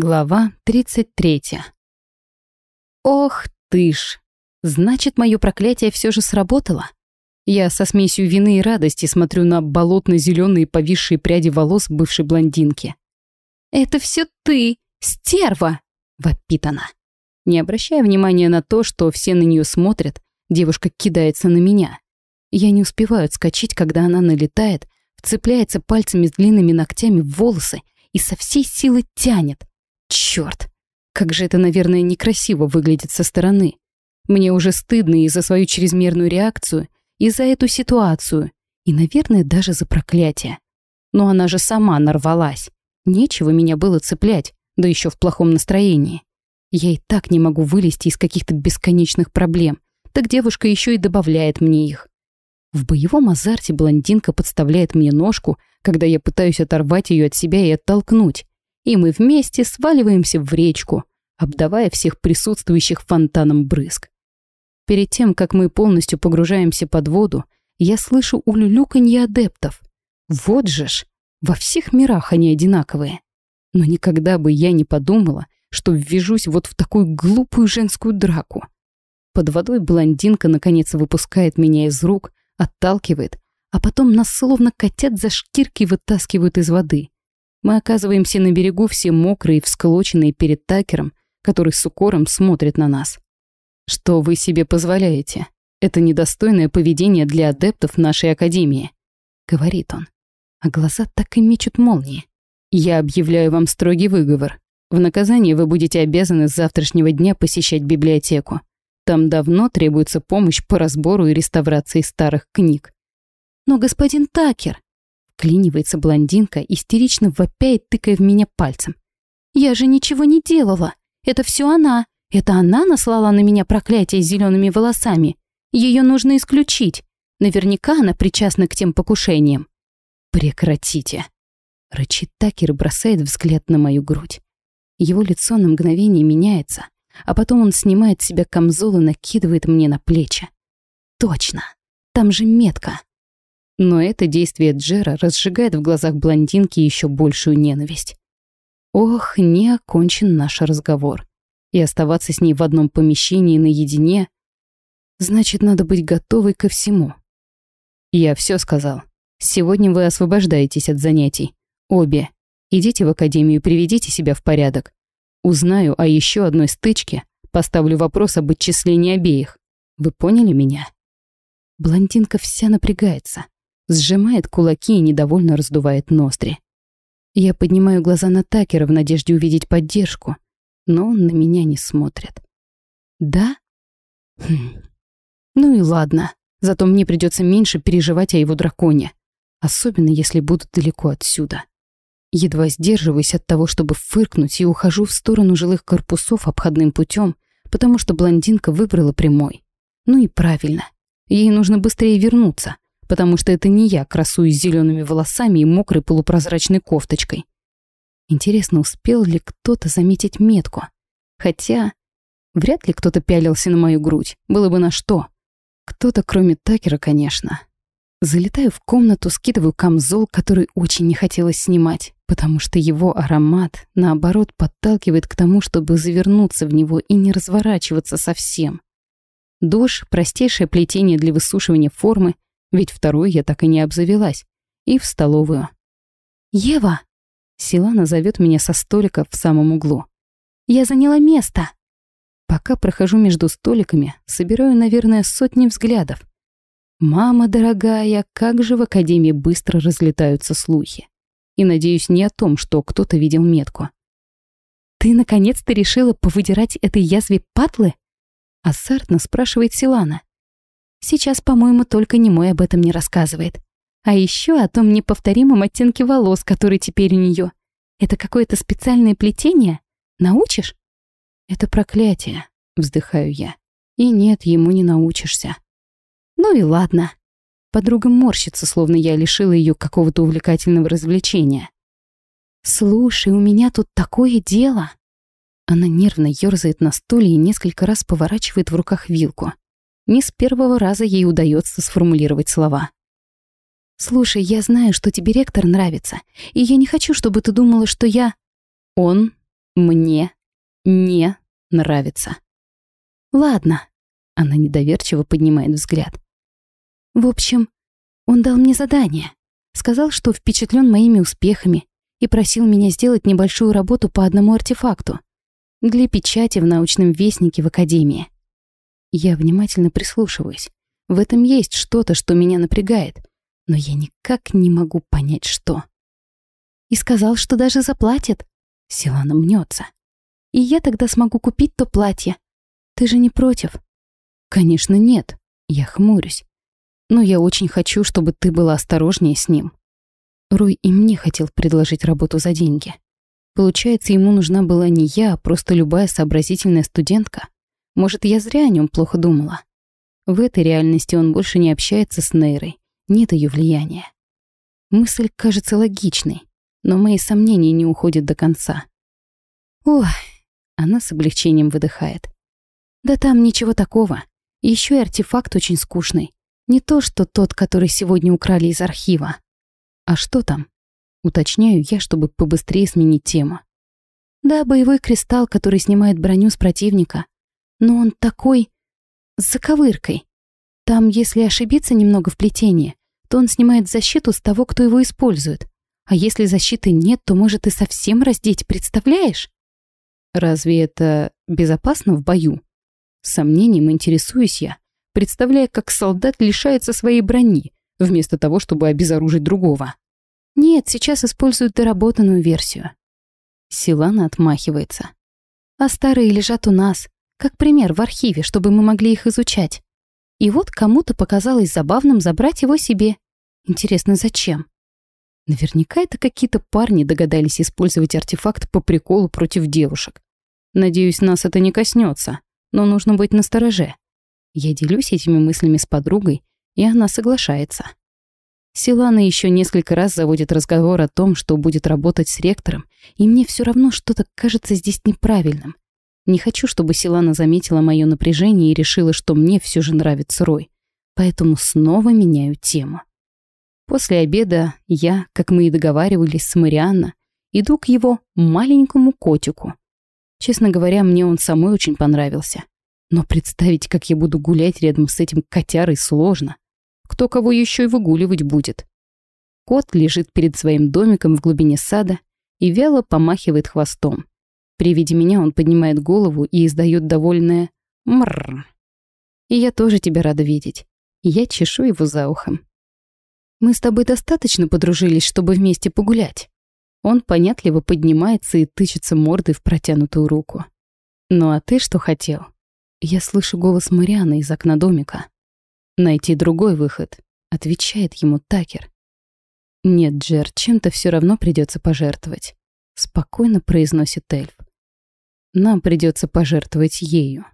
Глава 33. Ох ты ж! Значит, мое проклятие все же сработало. Я со смесью вины и радости смотрю на болотно-зеленые повисшие пряди волос бывшей блондинки. «Это все ты, стерва!» — вопит она. Не обращая внимания на то, что все на нее смотрят, девушка кидается на меня. Я не успеваю отскочить, когда она налетает, вцепляется пальцами с длинными ногтями в волосы и со всей силы тянет, Черт, как же это, наверное, некрасиво выглядит со стороны. Мне уже стыдно и за свою чрезмерную реакцию, и за эту ситуацию, и, наверное, даже за проклятие. Но она же сама нарвалась. Нечего меня было цеплять, да еще в плохом настроении. Я и так не могу вылезти из каких-то бесконечных проблем, так девушка еще и добавляет мне их. В боевом азарте блондинка подставляет мне ножку, когда я пытаюсь оторвать ее от себя и оттолкнуть и мы вместе сваливаемся в речку, обдавая всех присутствующих фонтаном брызг. Перед тем, как мы полностью погружаемся под воду, я слышу улюлюканье адептов. Вот же ж, во всех мирах они одинаковые. Но никогда бы я не подумала, что ввяжусь вот в такую глупую женскую драку. Под водой блондинка наконец выпускает меня из рук, отталкивает, а потом нас словно котят за шкирки вытаскивают из воды. Мы оказываемся на берегу все мокрые и всклоченные перед Такером, который с укором смотрит на нас. «Что вы себе позволяете? Это недостойное поведение для адептов нашей Академии», — говорит он. А глаза так и мечут молнии. «Я объявляю вам строгий выговор. В наказание вы будете обязаны с завтрашнего дня посещать библиотеку. Там давно требуется помощь по разбору и реставрации старых книг». «Но господин Такер», Клинивается блондинка, истерично вопяет, тыкая в меня пальцем. «Я же ничего не делала. Это все она. Это она наслала на меня проклятие с зелеными волосами. Ее нужно исключить. Наверняка она причастна к тем покушениям». «Прекратите!» Рычит Такер и бросает взгляд на мою грудь. Его лицо на мгновение меняется, а потом он снимает с себя камзол и накидывает мне на плечи. «Точно! Там же метка!» Но это действие Джера разжигает в глазах блондинки еще большую ненависть. Ох, не окончен наш разговор. И оставаться с ней в одном помещении наедине значит, надо быть готовой ко всему. Я все сказал. Сегодня вы освобождаетесь от занятий. Обе. Идите в академию, приведите себя в порядок. Узнаю о еще одной стычке, поставлю вопрос об отчислении обеих. Вы поняли меня? Блондинка вся напрягается сжимает кулаки и недовольно раздувает ноздри. Я поднимаю глаза на Такера в надежде увидеть поддержку, но он на меня не смотрит. «Да? Хм. Ну и ладно, зато мне придется меньше переживать о его драконе, особенно если буду далеко отсюда. Едва сдерживаюсь от того, чтобы фыркнуть, и ухожу в сторону жилых корпусов обходным путем, потому что блондинка выбрала прямой. Ну и правильно. Ей нужно быстрее вернуться — потому что это не я красуюсь зелеными волосами и мокрой полупрозрачной кофточкой. Интересно, успел ли кто-то заметить метку? Хотя, вряд ли кто-то пялился на мою грудь, было бы на что. Кто-то, кроме Такера, конечно. Залетаю в комнату, скидываю камзол, который очень не хотелось снимать, потому что его аромат, наоборот, подталкивает к тому, чтобы завернуться в него и не разворачиваться совсем. Душ, простейшее плетение для высушивания формы — ведь второй я так и не обзавелась. И в столовую. «Ева!» Силана зовет меня со столика в самом углу. «Я заняла место!» Пока прохожу между столиками, собираю, наверное, сотни взглядов. «Мама дорогая, как же в Академии быстро разлетаются слухи!» И надеюсь не о том, что кто-то видел метку. «Ты наконец-то решила повыдирать этой язве патлы?» Азартно спрашивает Силана. Сейчас, по-моему, только немой об этом не рассказывает. А еще о том неповторимом оттенке волос, который теперь у нее. Это какое-то специальное плетение? Научишь? Это проклятие, вздыхаю я. И нет, ему не научишься. Ну и ладно. Подруга морщится, словно я лишила ее какого-то увлекательного развлечения. «Слушай, у меня тут такое дело!» Она нервно ёрзает на стуле и несколько раз поворачивает в руках вилку. Не с первого раза ей удается сформулировать слова. «Слушай, я знаю, что тебе ректор нравится, и я не хочу, чтобы ты думала, что я...» «Он Мне не нравится. Ладно. Она недоверчиво поднимает взгляд. В общем, он дал мне задание. Сказал, что впечатлен моими успехами и просил меня сделать небольшую работу по одному артефакту для печати в научном вестнике в Академии. Я внимательно прислушиваюсь. В этом есть что-то, что меня напрягает, но я никак не могу понять, что. И сказал, что даже заплатит. Силана мнется. И я тогда смогу купить то платье. Ты же не против? Конечно, нет. Я хмурюсь. Но я очень хочу, чтобы ты была осторожнее с ним. Рой и мне хотел предложить работу за деньги. Получается, ему нужна была не я, а просто любая сообразительная студентка. Может, я зря о нем плохо думала. В этой реальности он больше не общается с Нейрой, нет ее влияния. Мысль кажется логичной, но мои сомнения не уходят до конца. Ох, она с облегчением выдыхает. Да там ничего такого. Еще и артефакт очень скучный. Не то, что тот, который сегодня украли из архива. А что там? Уточняю я, чтобы побыстрее сменить тему. Да, боевой кристалл, который снимает броню с противника. Но он такой... с заковыркой. Там, если ошибиться немного в плетении, то он снимает защиту с того, кто его использует. А если защиты нет, то может и совсем раздеть, представляешь? Разве это безопасно в бою? Сомнением интересуюсь я, представляя, как солдат лишается своей брони, вместо того, чтобы обезоружить другого. Нет, сейчас используют доработанную версию. Силана отмахивается. А старые лежат у нас, как пример в архиве, чтобы мы могли их изучать. И вот кому-то показалось забавным забрать его себе. Интересно, зачем? Наверняка это какие-то парни догадались использовать артефакт по приколу против девушек. Надеюсь, нас это не коснется, но нужно быть настороже. Я делюсь этими мыслями с подругой, и она соглашается. Силана еще несколько раз заводит разговор о том, что будет работать с ректором, и мне все равно что-то кажется здесь неправильным. Не хочу, чтобы Силана заметила мое напряжение и решила, что мне все же нравится Рой. Поэтому снова меняю тему. После обеда я, как мы и договаривались с Марианна, иду к его маленькому котику. Честно говоря, мне он самой очень понравился. Но представить, как я буду гулять рядом с этим котярой, сложно. Кто кого еще и выгуливать будет? Кот лежит перед своим домиком в глубине сада и вяло помахивает хвостом. При виде меня он поднимает голову и издает довольное «мрррр». И я тоже тебя рада видеть. Я чешу его за ухом. Мы с тобой достаточно подружились, чтобы вместе погулять. Он понятливо поднимается и тычется мордой в протянутую руку. Ну а ты что хотел? Я слышу голос Марианы из окна домика. Найти другой выход, отвечает ему Такер. Нет, Джер, чем-то все равно придется пожертвовать. Спокойно произносит эльф. Нам придется пожертвовать ею.